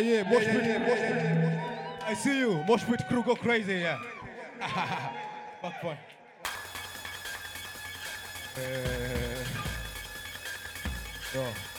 Yeah, yeah, yeah. Mosh pit, mosh pit. I see you. Mosh pit crew go crazy, yeah. Back point. Uh, yo.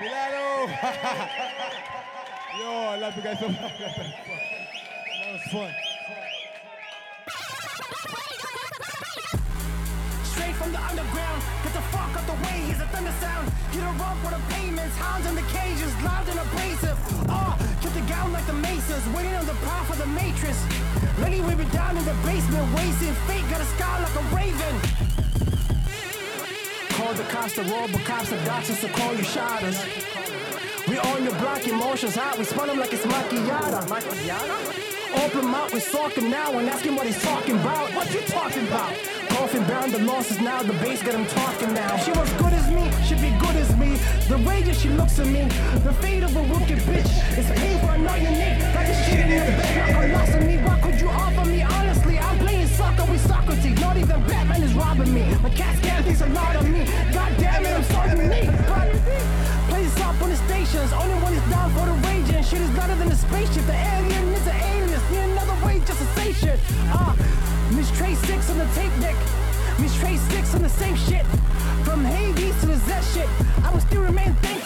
Milano! Yo, I love you guys so much. That was fun. Straight from the underground, get the fuck out the way, here's a thunder sound. Hit a rock for the payments. hounds in the cages, loud and abrasive. Ah, oh, took the gown like the maces, waiting on the path for the matrix. Lenny, we've been down in the basement, wasting fate, got a scar like a raven. The cops, the robocops, the doctors to call you shotters. We on your block, emotions hot, we spun them like it's. Macchiato? Open mouth, we him now and ask him what he's talking about. What you talking about? Coffin bound, the losses now, the bass got him talking now. She was good as me, should be good as me. The way that she looks at me, the fate of a rookie bitch. It's painful, I know your name. Got this shit in the bed, like a loss of me. why could you offer me? Honestly, I'm playing soccer with Socrates. Not even Batman is robbing me. My cat scan thinks six on the same shit. From Hades to the Z shit. I will still remain thankless.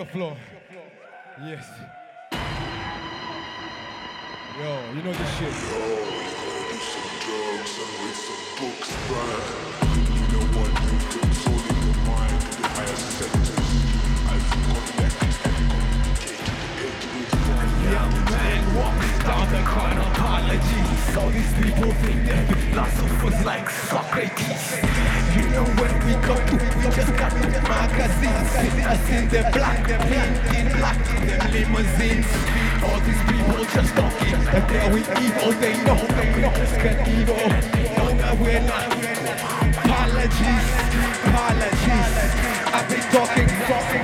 Floor. Yes. Yo, you know this shit. Yo, do some drugs and read some books, bruh. Not. Apologies, apologies. I've been talking, talking.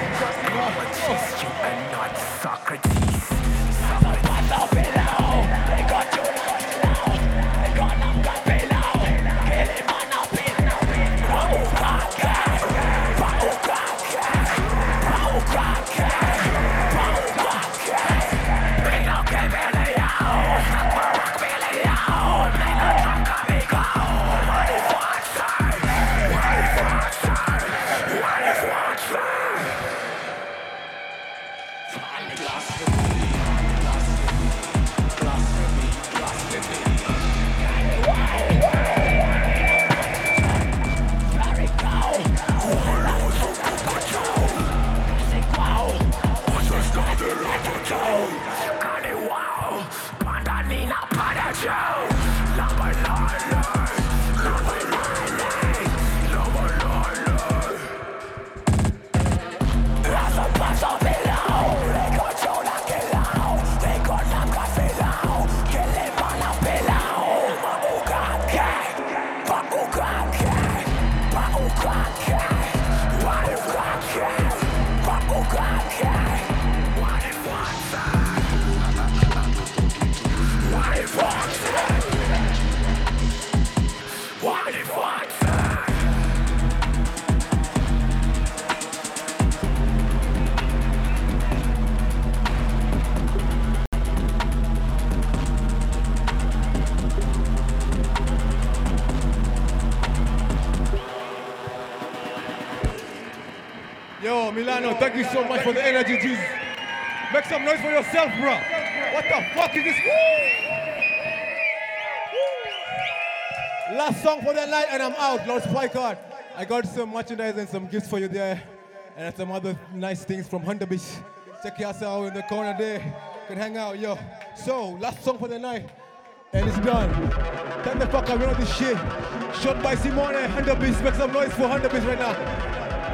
me not part of you. lover love. Thank you so much for the energy, Jesus. Make some noise for yourself, bro. What the fuck is this? Last song for the night, and I'm out. Lord Spikeheart got some merchandise and some gifts for you there, and some other nice things from Hundebiss. Check yourself out in the corner there. You can hang out, yo. So, last song for the night, and it's done. Turn the fuck up, you this shit. Shot by Simone, Hundebiss. Make some noise for Hundebiss right now.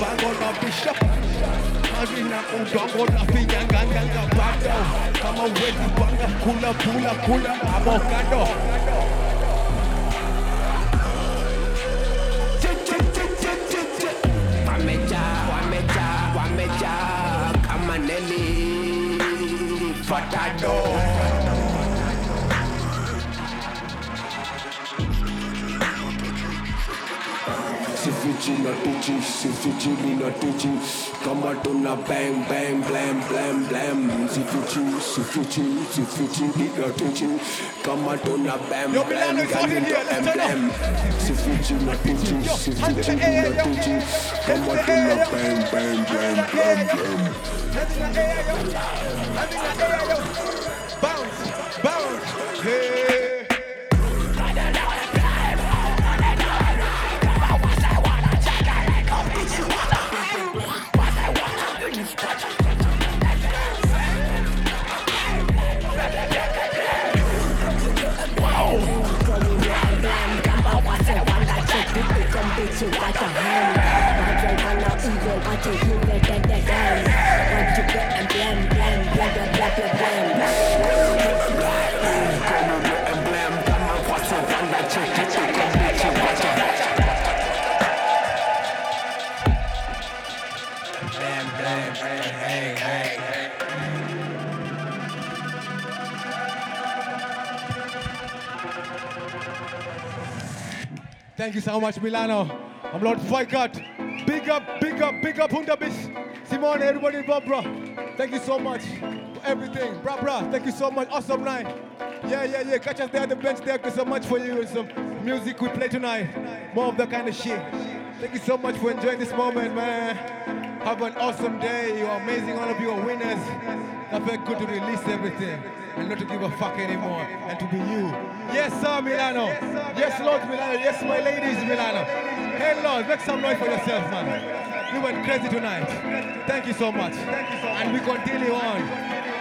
na bishop. Maji na udongo na finyanganganga bado kama uwezi panga kula kula kula avocado Sifichi na tuchi, sifichi na tuchi Kama tuna bang bang blam blam blam. Sifichi, sifichi, sifichi na tuchi Kama tuna Yo, blam Milano is hot in here, let's turn up. blam Sifichi na tuchi, sifichi na tuchi Kama tuna bang bang blam blam blam Thank you so much, Milano. I'm Lord Spikeheart. Big up, big up, big up, Hundebiss. Simone, everybody involved, bro. Thank you so much for everything. Bra, bra, thank you so much. Awesome night. Yeah, yeah, yeah. Catch us there at the bench. Thank you so much for you and some music we play tonight. More of that kind of shit. Thank you so much for enjoying this moment, man. Have an awesome day. You're amazing. All of you are winners. I felt good to release everything and not to give a fuck anymore and to be you. Yes, sir, Milano. Yes, Lord Milano. Yes, my ladies, Milano. Hey, Lord, make some noise for yourself, man. You went crazy tonight. Thank you so much. And we continue on.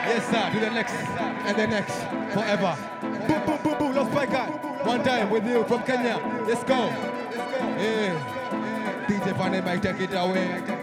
Yes, sir, to the next and the next forever. Boom, boom, boom, boom. Lord Spikeheart. One time with you from Kenya. Let's go. Yeah. DJ Fanny might take it away.